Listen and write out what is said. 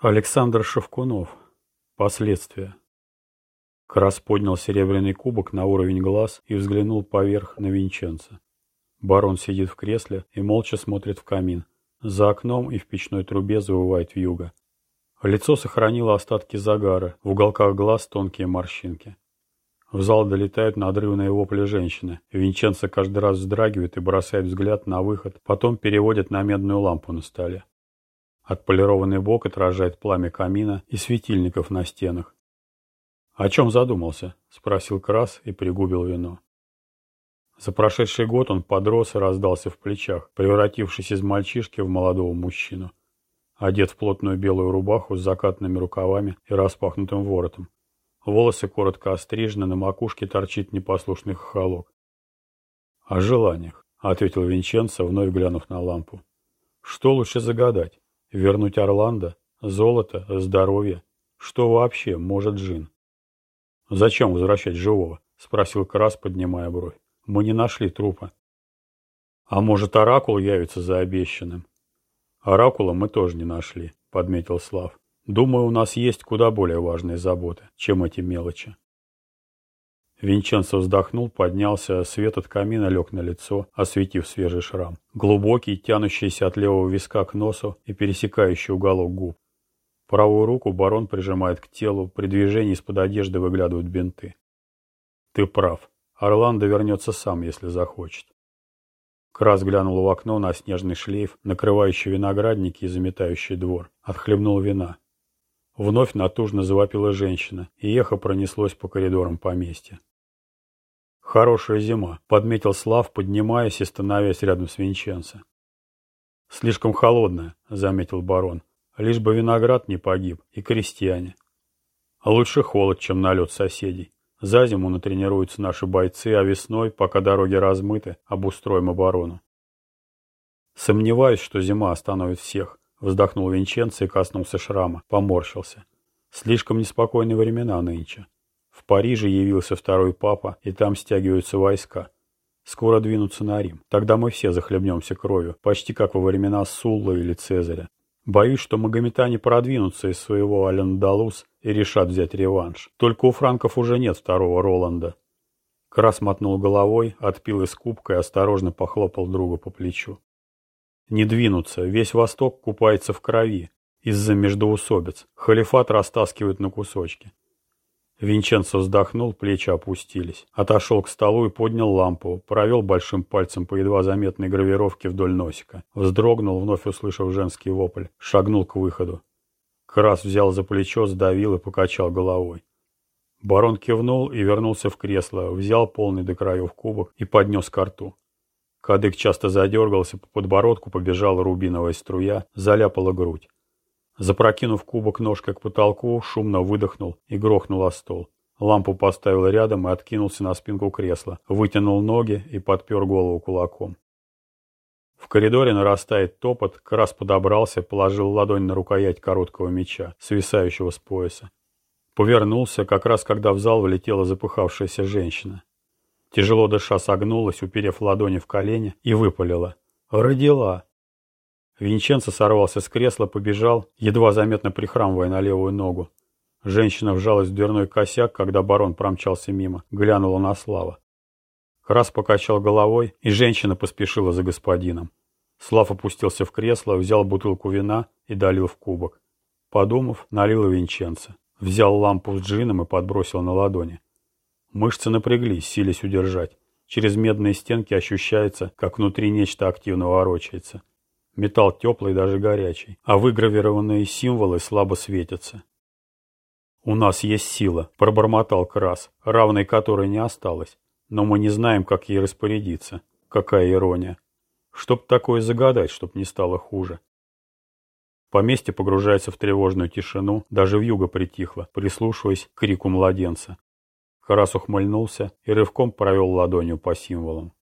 Александр Шевкунов. Последствия. Крас поднял серебряный кубок на уровень глаз и взглянул поверх на Винченца. Барон сидит в кресле и молча смотрит в камин. За окном и в печной трубе завывает вьюга. Лицо сохранило остатки загара, в уголках глаз тонкие морщинки. В зал долетают надрывные вопли женщины. Винченцо каждый раз вздрагивает и бросает взгляд на выход, потом переводит на медную лампу на столе. Отполированный бок отражает пламя камина и светильников на стенах. «О чем задумался?» — спросил Крас и пригубил вино. За прошедший год он подрос и раздался в плечах, превратившись из мальчишки в молодого мужчину. Одет в плотную белую рубаху с закатными рукавами и распахнутым воротом. Волосы коротко острижены, на макушке торчит непослушный хохолок. «О желаниях», — ответил Винченцо, вновь глянув на лампу. «Что лучше загадать? Вернуть Орландо? Золото? Здоровье? Что вообще может Джин? «Зачем возвращать живого?» — спросил Крас, поднимая бровь. «Мы не нашли трупа». «А может, Оракул явится за обещанным?» «Оракула мы тоже не нашли», — подметил Слав. «Думаю, у нас есть куда более важные заботы, чем эти мелочи». Винченцо вздохнул, поднялся, свет от камина лег на лицо, осветив свежий шрам. Глубокий, тянущийся от левого виска к носу и пересекающий уголок губ. Правую руку барон прижимает к телу, при движении из-под одежды выглядывают бинты. «Ты прав. Орландо вернется сам, если захочет». Крас глянул в окно на снежный шлейф, накрывающий виноградники и заметающий двор. Отхлебнул вина. Вновь натужно завопила женщина, и эхо пронеслось по коридорам поместья. «Хорошая зима», — подметил Слав, поднимаясь и становясь рядом с Винченцо. «Слишком холодная», — заметил барон. «Лишь бы виноград не погиб, и крестьяне. А лучше холод, чем налет соседей. За зиму натренируются наши бойцы, а весной, пока дороги размыты, обустроим оборону». «Сомневаюсь, что зима остановит всех», — вздохнул Винченцо и коснулся шрама, поморщился. «Слишком неспокойные времена нынче. В Париже явился второй папа, и там стягиваются войска. Скоро двинутся на Рим. Тогда мы все захлебнемся кровью, почти как во времена Сулла или Цезаря. Боюсь, что магометане продвинутся из своего Алендалус и решат взять реванш. Только у франков уже нет второго Роланда. Крас мотнул головой, отпил из кубка и осторожно похлопал друга по плечу. Не двинутся, весь Восток купается в крови. Из-за междоусобиц. Халифат растаскивают на кусочки. Винченцо вздохнул, плечи опустились. Отошел к столу и поднял лампу, провел большим пальцем по едва заметной гравировке вдоль носика. Вздрогнул, вновь услышав женский вопль. Шагнул к выходу. Крас взял за плечо, сдавил и покачал головой. Барон кивнул и вернулся в кресло, взял полный до краев кубок и поднес ко рту. Кадык часто задергался, по подбородку побежала рубиновая струя, заляпала грудь. Запрокинув кубок ножкой к потолку, шумно выдохнул и грохнул о стол. Лампу поставил рядом и откинулся на спинку кресла, вытянул ноги и подпер голову кулаком. В коридоре нарастает топот, Крас подобрался, положил ладонь на рукоять короткого меча, свисающего с пояса. Повернулся, как раз когда в зал влетела запыхавшаяся женщина. Тяжело дыша согнулась, уперев ладони в колени, и выпалила. «Родила!» Винченцо сорвался с кресла, побежал, едва заметно прихрамывая на левую ногу. Женщина вжалась в дверной косяк, когда барон промчался мимо, глянула на Слава. Крас покачал головой, и женщина поспешила за господином. Слав опустился в кресло, взял бутылку вина и долил в кубок. Подумав, налил Винченцо. Взял лампу с джином и подбросил на ладони. Мышцы напряглись, силясь удержать. Через медные стенки ощущается, как внутри нечто активно ворочается. Металл теплый, даже горячий, а выгравированные символы слабо светятся. «У нас есть сила», — пробормотал Крас, равной которой не осталось. Но мы не знаем, как ей распорядиться. Какая ирония. Чтоб такое загадать, чтоб не стало хуже. Поместье погружается в тревожную тишину, даже вьюга притихла, прислушиваясь к крику младенца. Крас ухмыльнулся и рывком провел ладонью по символам.